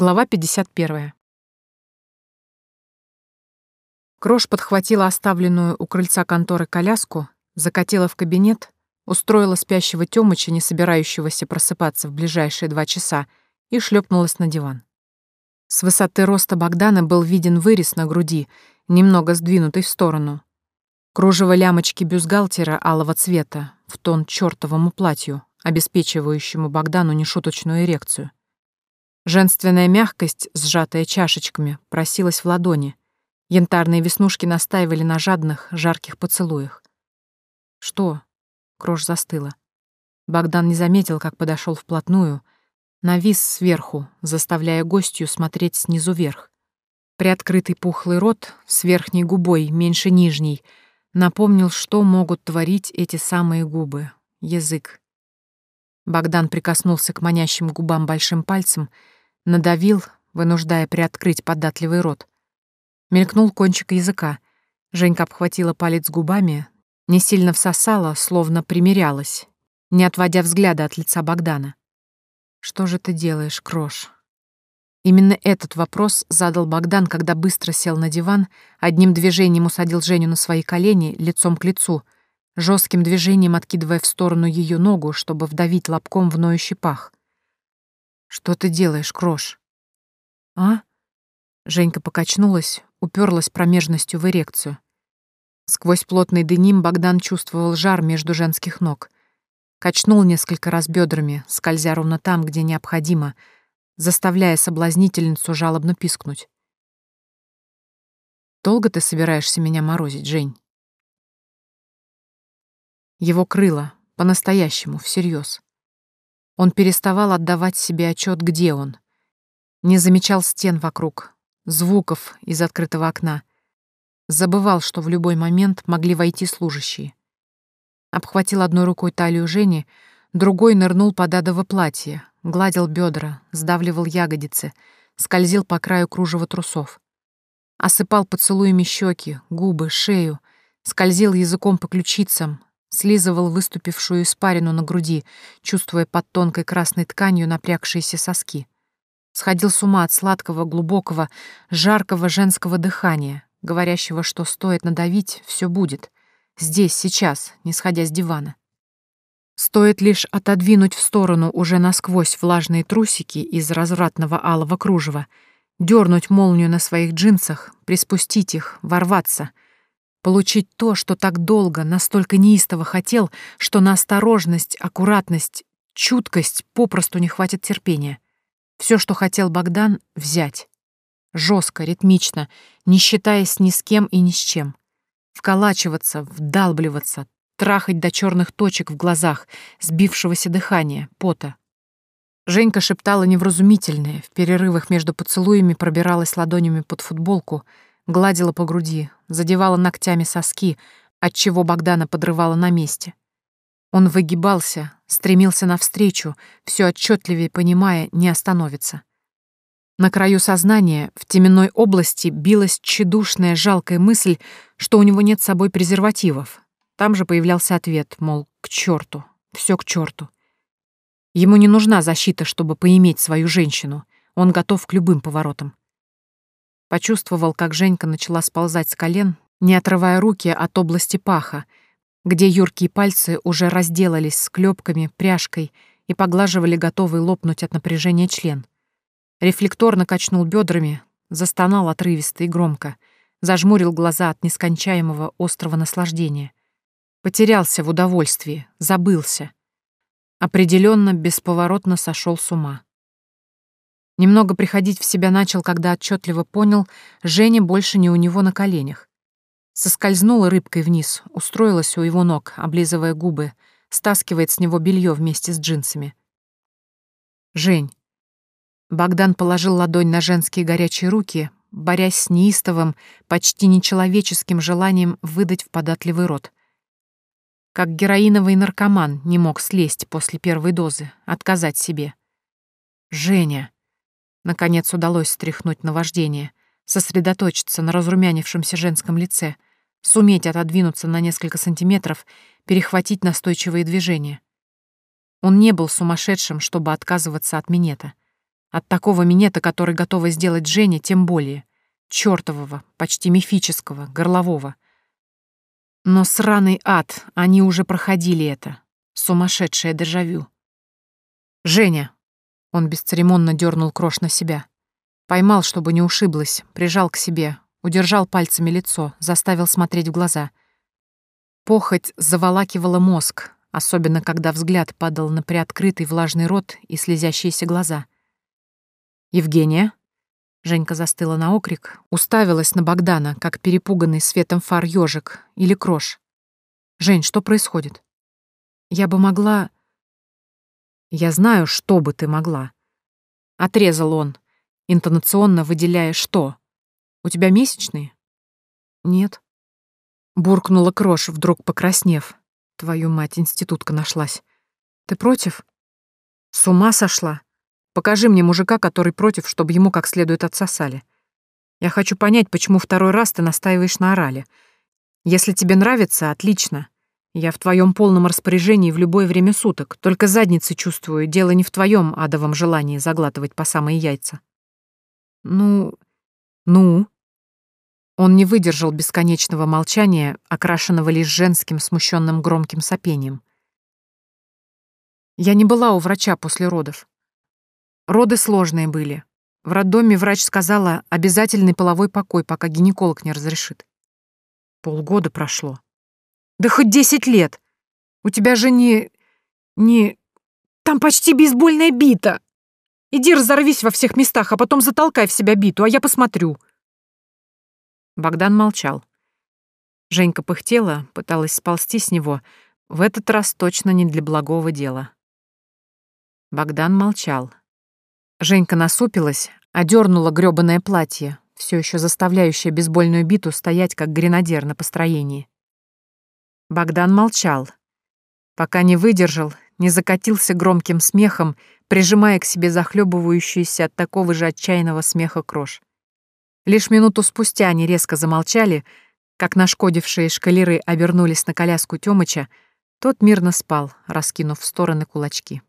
Глава 51. Крош подхватила оставленную у крыльца конторы коляску, закатила в кабинет, устроила спящего Тёмыча, не собирающегося просыпаться в ближайшие два часа, и шлепнулась на диван. С высоты роста Богдана был виден вырез на груди, немного сдвинутый в сторону. Кружево лямочки бюстгальтера алого цвета в тон чёртовому платью, обеспечивающему Богдану нешуточную эрекцию. Женственная мягкость, сжатая чашечками, просилась в ладони. Янтарные веснушки настаивали на жадных, жарких поцелуях. «Что?» — Крош застыла. Богдан не заметил, как подошел вплотную, навис сверху, заставляя гостью смотреть снизу вверх. Приоткрытый пухлый рот с верхней губой, меньше нижней, напомнил, что могут творить эти самые губы. Язык. Богдан прикоснулся к манящим губам большим пальцем — Надавил, вынуждая приоткрыть податливый рот. Мелькнул кончик языка. Женька обхватила палец губами, не сильно всосала, словно примерялась, не отводя взгляда от лица Богдана. «Что же ты делаешь, Крош?» Именно этот вопрос задал Богдан, когда быстро сел на диван, одним движением усадил Женю на свои колени, лицом к лицу, жестким движением откидывая в сторону ее ногу, чтобы вдавить лобком в ноющий пах. Что ты делаешь, Крош? А? Женька покачнулась, уперлась промежностью в эрекцию. Сквозь плотный дыним Богдан чувствовал жар между женских ног. Качнул несколько раз бедрами, скользя ровно там, где необходимо, заставляя соблазнительницу жалобно пискнуть. «Долго ты собираешься меня морозить, Жень?» Его крыло, по-настоящему, всерьез. Он переставал отдавать себе отчет, где он. Не замечал стен вокруг, звуков из открытого окна. Забывал, что в любой момент могли войти служащие. Обхватил одной рукой талию Жени, другой нырнул под адово платье, гладил бедра, сдавливал ягодицы, скользил по краю кружева трусов. Осыпал поцелуями щеки, губы, шею, скользил языком по ключицам, слизывал выступившую испарину на груди, чувствуя под тонкой красной тканью напрягшиеся соски. Сходил с ума от сладкого, глубокого, жаркого женского дыхания, говорящего, что стоит надавить, все будет. Здесь, сейчас, не сходя с дивана. Стоит лишь отодвинуть в сторону уже насквозь влажные трусики из развратного алого кружева, дернуть молнию на своих джинсах, приспустить их, ворваться — Получить то, что так долго, настолько неистово хотел, что на осторожность, аккуратность, чуткость попросту не хватит терпения. Все, что хотел Богдан, взять. Жестко, ритмично, не считаясь ни с кем и ни с чем. Вколачиваться, вдалбливаться, трахать до черных точек в глазах, сбившегося дыхания, пота. Женька шептала невразумительное, в перерывах между поцелуями пробиралась ладонями под футболку — гладила по груди, задевала ногтями соски, отчего Богдана подрывала на месте. Он выгибался, стремился навстречу, все отчетливее понимая, не остановится. На краю сознания, в теменной области, билась тщедушная жалкая мысль, что у него нет с собой презервативов. Там же появлялся ответ, мол, к черту, все к черту. Ему не нужна защита, чтобы поиметь свою женщину. Он готов к любым поворотам. Почувствовал, как Женька начала сползать с колен, не отрывая руки от области паха, где юркие пальцы уже разделались с клепками, пряжкой и поглаживали готовый лопнуть от напряжения член. Рефлекторно качнул бедрами, застонал отрывисто и громко, зажмурил глаза от нескончаемого острого наслаждения. Потерялся в удовольствии, забылся. Определенно бесповоротно сошел с ума. Немного приходить в себя начал, когда отчетливо понял, Женя больше не у него на коленях. Соскользнула рыбкой вниз, устроилась у его ног, облизывая губы, стаскивает с него белье вместе с джинсами. «Жень». Богдан положил ладонь на женские горячие руки, борясь с неистовым, почти нечеловеческим желанием выдать в податливый рот. Как героиновый наркоман не мог слезть после первой дозы, отказать себе. «Женя!» Наконец удалось стряхнуть наваждение, сосредоточиться на разрумянившемся женском лице, суметь отодвинуться на несколько сантиметров, перехватить настойчивые движения. Он не был сумасшедшим, чтобы отказываться от минета. От такого минета, который готова сделать Женя, тем более. Чёртового, почти мифического, горлового. Но сраный ад, они уже проходили это. Сумасшедшее дежавю. «Женя!» Он бесцеремонно дернул крош на себя. Поймал, чтобы не ушиблась, прижал к себе, удержал пальцами лицо, заставил смотреть в глаза. Похоть заволакивала мозг, особенно когда взгляд падал на приоткрытый влажный рот и слезящиеся глаза. «Евгения?» Женька застыла на окрик, уставилась на Богдана, как перепуганный светом фар ёжик или крош. «Жень, что происходит?» «Я бы могла...» «Я знаю, что бы ты могла». Отрезал он, интонационно выделяя «что». «У тебя месячные?» «Нет». Буркнула крош, вдруг покраснев. Твою мать, институтка нашлась. Ты против? С ума сошла? Покажи мне мужика, который против, чтобы ему как следует отсосали. Я хочу понять, почему второй раз ты настаиваешь на орале. Если тебе нравится, отлично. Я в твоем полном распоряжении в любое время суток, только задницы чувствую, дело не в твоем адовом желании заглатывать по самые яйца. Ну... Ну? Он не выдержал бесконечного молчания, окрашенного лишь женским смущенным громким сопением. Я не была у врача после родов. Роды сложные были. В роддоме врач сказала обязательный половой покой, пока гинеколог не разрешит. Полгода прошло. Да хоть десять лет. У тебя же не... не... Там почти бейсбольная бита. Иди разорвись во всех местах, а потом затолкай в себя биту, а я посмотрю. Богдан молчал. Женька пыхтела, пыталась сползти с него. В этот раз точно не для благого дела. Богдан молчал. Женька насупилась, одернула грёбаное платье, все еще заставляющее бейсбольную биту стоять как гренадер на построении. Богдан молчал, пока не выдержал, не закатился громким смехом, прижимая к себе захлебывающуюся от такого же отчаянного смеха крош. Лишь минуту спустя они резко замолчали, как нашкодившие шкалеры обернулись на коляску Тёмыча, тот мирно спал, раскинув в стороны кулачки.